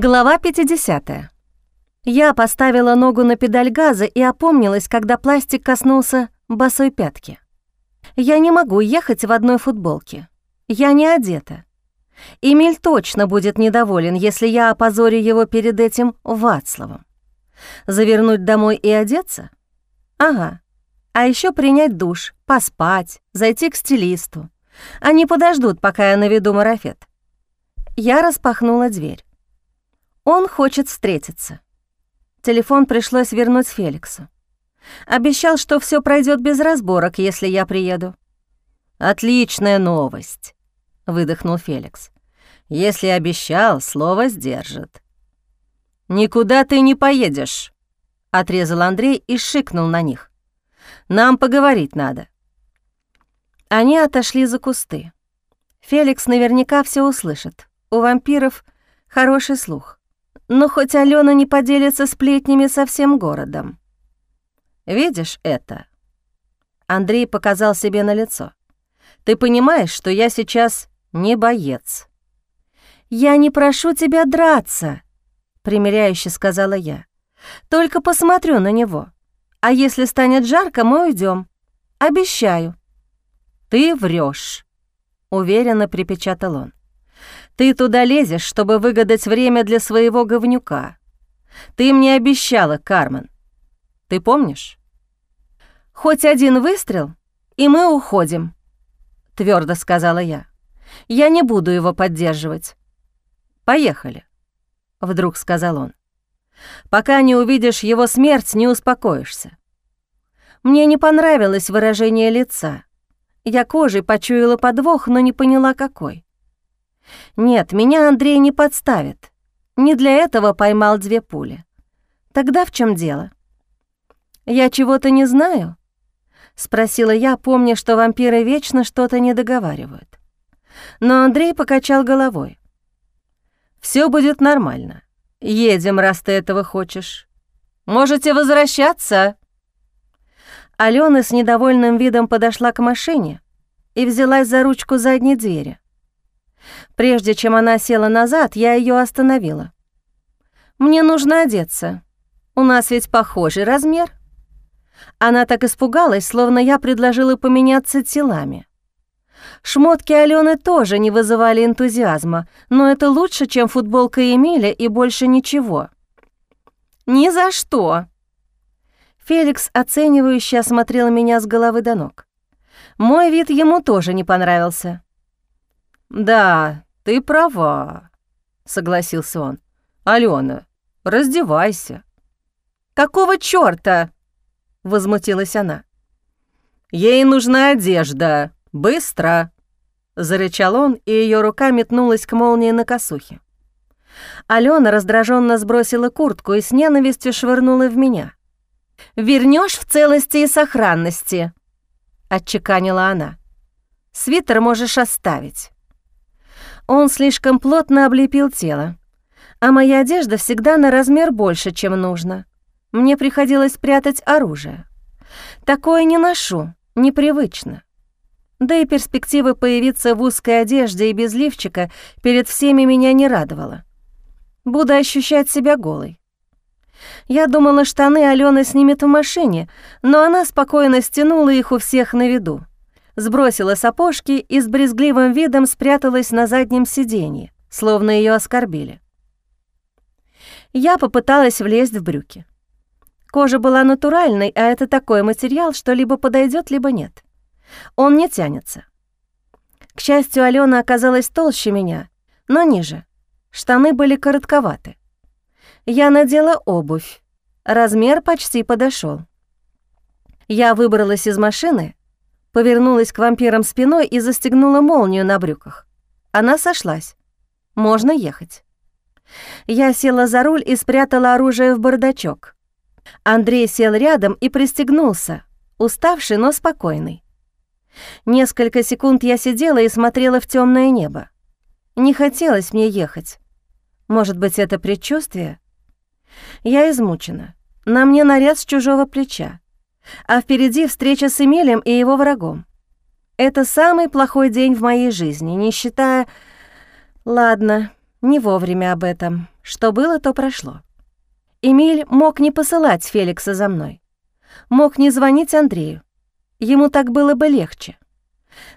Глава 50. Я поставила ногу на педаль газа и опомнилась, когда пластик коснулся босой пятки. Я не могу ехать в одной футболке. Я не одета. Эмиль точно будет недоволен, если я опозорю его перед этим Вацлавом. Завернуть домой и одеться? Ага. А еще принять душ, поспать, зайти к стилисту. Они подождут, пока я наведу марафет. Я распахнула дверь. Он хочет встретиться. Телефон пришлось вернуть Феликсу. Обещал, что все пройдет без разборок, если я приеду. «Отличная новость», — выдохнул Феликс. «Если обещал, слово сдержит». «Никуда ты не поедешь», — отрезал Андрей и шикнул на них. «Нам поговорить надо». Они отошли за кусты. Феликс наверняка все услышит. У вампиров хороший слух. Но хоть Алена не поделится сплетнями со всем городом. Видишь это? Андрей показал себе на лицо. Ты понимаешь, что я сейчас не боец. Я не прошу тебя драться, примиряюще сказала я. Только посмотрю на него. А если станет жарко, мы уйдем. Обещаю. Ты врешь, уверенно припечатал он. Ты туда лезешь, чтобы выгадать время для своего говнюка. Ты мне обещала, Кармен. Ты помнишь? Хоть один выстрел, и мы уходим, твердо сказала я. Я не буду его поддерживать. Поехали, вдруг сказал он. Пока не увидишь его смерть, не успокоишься. Мне не понравилось выражение лица. Я кожей почуяла подвох, но не поняла, какой. Нет, меня Андрей не подставит. Не для этого поймал две пули. Тогда в чем дело? Я чего-то не знаю? Спросила я, помня, что вампиры вечно что-то не договаривают. Но Андрей покачал головой. Все будет нормально. Едем, раз ты этого хочешь. Можете возвращаться. Алена с недовольным видом подошла к машине и взялась за ручку задней двери. Прежде чем она села назад, я ее остановила. «Мне нужно одеться. У нас ведь похожий размер». Она так испугалась, словно я предложила поменяться телами. Шмотки Алены тоже не вызывали энтузиазма, но это лучше, чем футболка Эмиля и больше ничего. «Ни за что!» Феликс оценивающе осмотрел меня с головы до ног. Мой вид ему тоже не понравился. «Да, ты права», — согласился он. «Алена, раздевайся». «Какого чёрта?» — возмутилась она. «Ей нужна одежда. Быстро!» — зарычал он, и ее рука метнулась к молнии на косухе. Алена раздраженно сбросила куртку и с ненавистью швырнула в меня. Вернешь в целости и сохранности», — отчеканила она. «Свитер можешь оставить». Он слишком плотно облепил тело, а моя одежда всегда на размер больше, чем нужно. Мне приходилось прятать оружие. Такое не ношу, непривычно. Да и перспектива появиться в узкой одежде и без лифчика перед всеми меня не радовала. Буду ощущать себя голой. Я думала, штаны Алена снимет в машине, но она спокойно стянула их у всех на виду сбросила сапожки и с брезгливым видом спряталась на заднем сиденье, словно ее оскорбили. Я попыталась влезть в брюки. Кожа была натуральной, а это такой материал, что либо подойдет, либо нет. Он не тянется. К счастью, Алена оказалась толще меня, но ниже. Штаны были коротковаты. Я надела обувь. Размер почти подошел. Я выбралась из машины повернулась к вампирам спиной и застегнула молнию на брюках. Она сошлась. Можно ехать. Я села за руль и спрятала оружие в бардачок. Андрей сел рядом и пристегнулся, уставший, но спокойный. Несколько секунд я сидела и смотрела в темное небо. Не хотелось мне ехать. Может быть, это предчувствие? Я измучена. На мне наряд с чужого плеча а впереди встреча с Эмилем и его врагом. Это самый плохой день в моей жизни, не считая... Ладно, не вовремя об этом. Что было, то прошло. Эмиль мог не посылать Феликса за мной. Мог не звонить Андрею. Ему так было бы легче.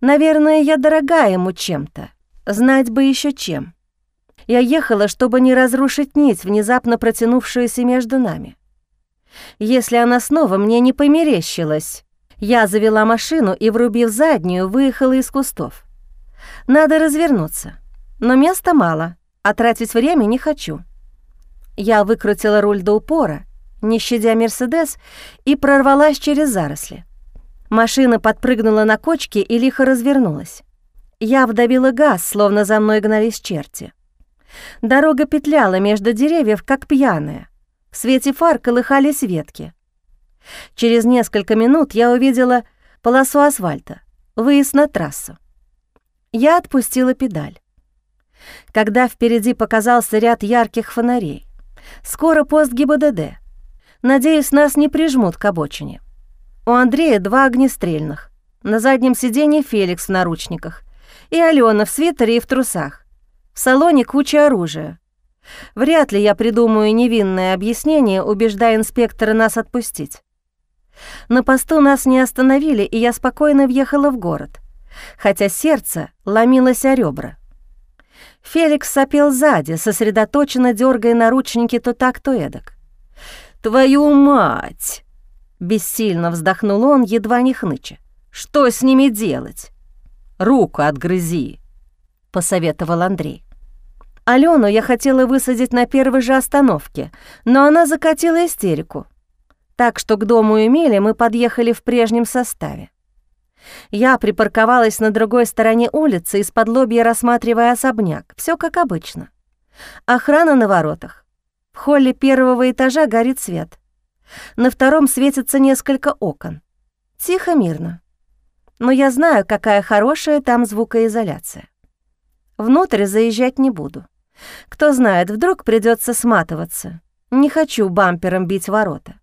Наверное, я дорога ему чем-то. Знать бы еще чем. Я ехала, чтобы не разрушить нить, внезапно протянувшуюся между нами. Если она снова мне не померещилась, я завела машину и, врубив заднюю, выехала из кустов. Надо развернуться, но места мало, а тратить время не хочу. Я выкрутила руль до упора, не щадя «Мерседес», и прорвалась через заросли. Машина подпрыгнула на кочке и лихо развернулась. Я вдавила газ, словно за мной гнались черти. Дорога петляла между деревьев, как пьяная. В свете фар колыхались ветки. Через несколько минут я увидела полосу асфальта, выезд на трассу. Я отпустила педаль. Когда впереди показался ряд ярких фонарей. Скоро пост ГИБДД. Надеюсь, нас не прижмут к обочине. У Андрея два огнестрельных. На заднем сиденье Феликс в наручниках. И Алена в свитере и в трусах. В салоне куча оружия. Вряд ли я придумаю невинное объяснение, убеждая инспектора нас отпустить. На посту нас не остановили, и я спокойно въехала в город, хотя сердце ломилось о ребра. Феликс сопел сзади, сосредоточенно дергая наручники то так, то эдак. «Твою мать!» Бессильно вздохнул он, едва не хныча. «Что с ними делать?» «Руку отгрызи», — посоветовал Андрей. Алену я хотела высадить на первой же остановке, но она закатила истерику. Так что к дому Эмили мы подъехали в прежнем составе. Я припарковалась на другой стороне улицы, из-под лобья рассматривая особняк. Все как обычно. Охрана на воротах. В холле первого этажа горит свет. На втором светится несколько окон. Тихо, мирно. Но я знаю, какая хорошая там звукоизоляция. Внутрь заезжать не буду. Кто знает, вдруг придется сматываться. Не хочу бампером бить ворота.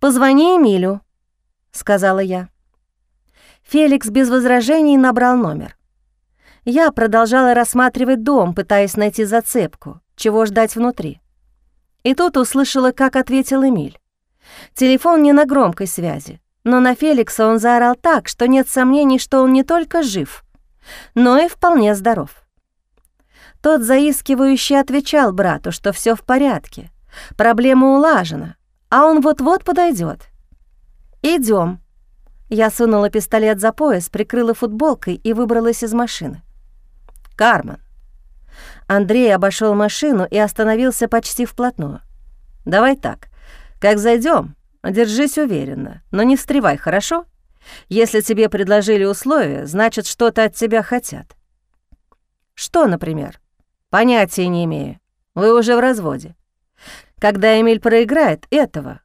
«Позвони Эмилю», — сказала я. Феликс без возражений набрал номер. Я продолжала рассматривать дом, пытаясь найти зацепку, чего ждать внутри. И тут услышала, как ответил Эмиль. Телефон не на громкой связи, но на Феликса он заорал так, что нет сомнений, что он не только жив, но и вполне здоров. Тот заискивающе отвечал брату, что все в порядке, проблема улажена, а он вот-вот подойдет. Идем. Я сунула пистолет за пояс, прикрыла футболкой и выбралась из машины. «Карман». Андрей обошел машину и остановился почти вплотную. «Давай так. Как зайдем, держись уверенно, но не встревай, хорошо? Если тебе предложили условия, значит, что-то от тебя хотят. Что, например? Понятия не имею. Вы уже в разводе. Когда Эмиль проиграет этого,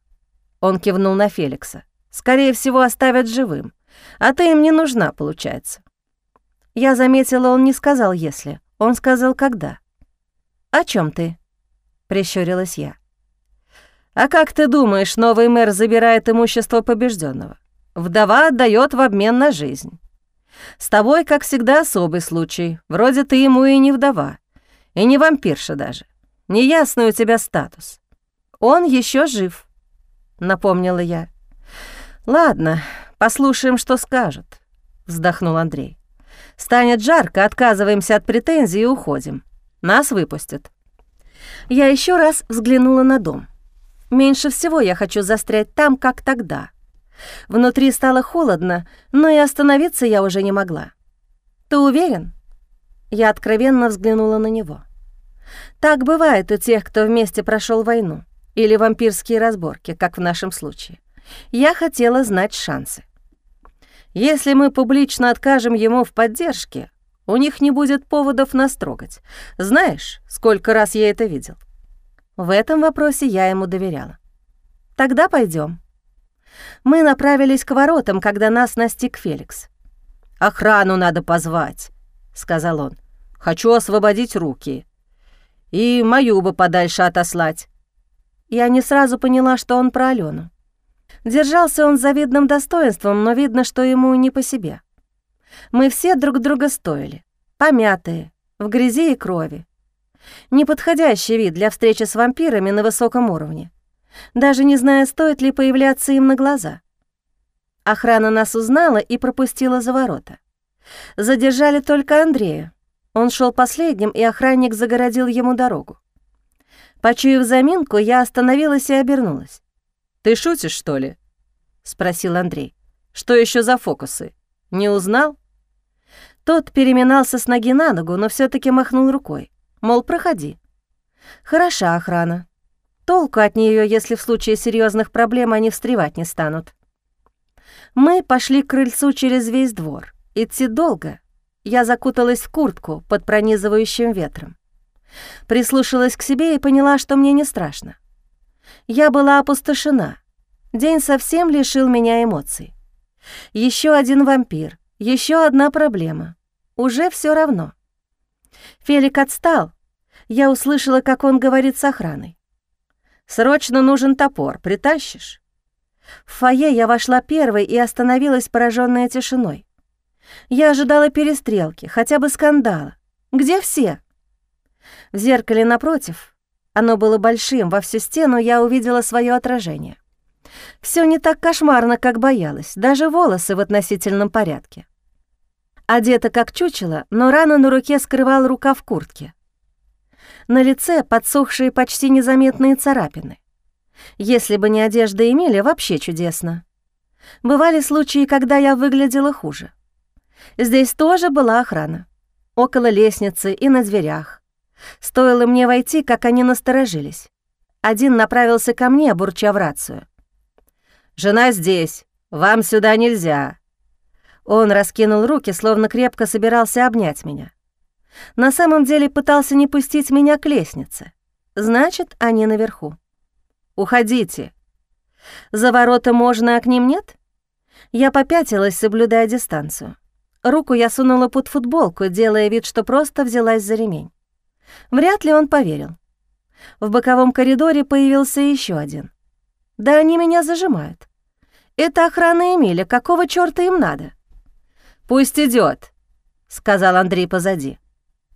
он кивнул на Феликса, скорее всего, оставят живым, а ты им не нужна, получается. Я заметила, он не сказал «если», он сказал «когда». «О чем ты?» — прищурилась я. А как ты думаешь, новый мэр забирает имущество побежденного? Вдова отдает в обмен на жизнь. С тобой, как всегда, особый случай. Вроде ты ему и не вдова, и не вампирша даже. Неясный у тебя статус. Он еще жив, напомнила я. Ладно, послушаем, что скажут, вздохнул Андрей. Станет жарко, отказываемся от претензий и уходим. Нас выпустят. Я еще раз взглянула на дом. Меньше всего я хочу застрять там, как тогда. Внутри стало холодно, но и остановиться я уже не могла. Ты уверен? Я откровенно взглянула на него. Так бывает у тех, кто вместе прошел войну или вампирские разборки, как в нашем случае. Я хотела знать шансы. Если мы публично откажем ему в поддержке, у них не будет поводов нас трогать. Знаешь, сколько раз я это видел? В этом вопросе я ему доверяла. «Тогда пойдем. Мы направились к воротам, когда нас настиг Феликс. «Охрану надо позвать», — сказал он. «Хочу освободить руки. И мою бы подальше отослать». Я не сразу поняла, что он про Алену. Держался он с завидным достоинством, но видно, что ему не по себе. Мы все друг друга стоили, помятые, в грязи и крови. Неподходящий вид для встречи с вампирами на высоком уровне, даже не зная, стоит ли появляться им на глаза. Охрана нас узнала и пропустила за ворота. Задержали только Андрея. Он шел последним, и охранник загородил ему дорогу. Почуяв заминку, я остановилась и обернулась. «Ты шутишь, что ли?» — спросил Андрей. «Что еще за фокусы? Не узнал?» Тот переминался с ноги на ногу, но все таки махнул рукой. Мол, проходи. Хороша охрана. Толку от нее, если в случае серьезных проблем они встревать не станут. Мы пошли к крыльцу через весь двор. Идти долго. Я закуталась в куртку под пронизывающим ветром. Прислушалась к себе и поняла, что мне не страшно. Я была опустошена. День совсем лишил меня эмоций. Еще один вампир, еще одна проблема. Уже все равно. Фелик отстал. Я услышала, как он говорит с охраной. «Срочно нужен топор, притащишь?» В фойе я вошла первой и остановилась, пораженная тишиной. Я ожидала перестрелки, хотя бы скандала. Где все? В зеркале напротив, оно было большим, во всю стену я увидела свое отражение. Все не так кошмарно, как боялась, даже волосы в относительном порядке. Одета как чучело, но рану на руке скрывал рука в куртке. На лице подсохшие почти незаметные царапины. Если бы не одежда Эмили, вообще чудесно. Бывали случаи, когда я выглядела хуже. Здесь тоже была охрана. Около лестницы и на дверях. Стоило мне войти, как они насторожились. Один направился ко мне, бурча в рацию. «Жена здесь. Вам сюда нельзя». Он раскинул руки, словно крепко собирался обнять меня. На самом деле пытался не пустить меня к лестнице. Значит, они наверху. «Уходите». «За ворота можно, а к ним нет?» Я попятилась, соблюдая дистанцию. Руку я сунула под футболку, делая вид, что просто взялась за ремень. Вряд ли он поверил. В боковом коридоре появился еще один. Да они меня зажимают. Это охрана Эмиля, какого чёрта им надо? «Пусть идет, сказал Андрей позади.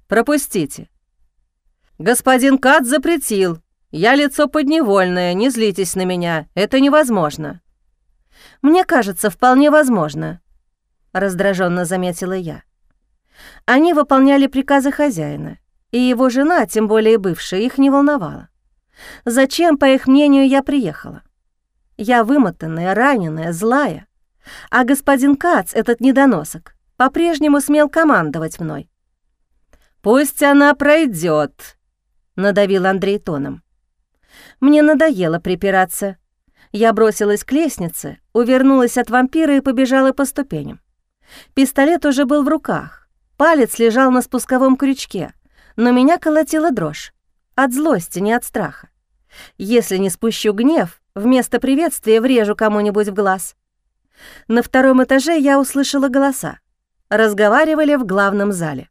«Пропустите». «Господин Кат запретил. Я лицо подневольное, не злитесь на меня, это невозможно». «Мне кажется, вполне возможно», — раздраженно заметила я. Они выполняли приказы хозяина, и его жена, тем более бывшая, их не волновала. Зачем, по их мнению, я приехала? Я вымотанная, раненая, злая. А господин Кац, этот недоносок, по-прежнему смел командовать мной. «Пусть она пройдет, надавил Андрей тоном. Мне надоело припираться. Я бросилась к лестнице, увернулась от вампира и побежала по ступеням. Пистолет уже был в руках, палец лежал на спусковом крючке, но меня колотила дрожь. От злости, не от страха. Если не спущу гнев, Вместо приветствия врежу кому-нибудь в глаз. На втором этаже я услышала голоса. Разговаривали в главном зале.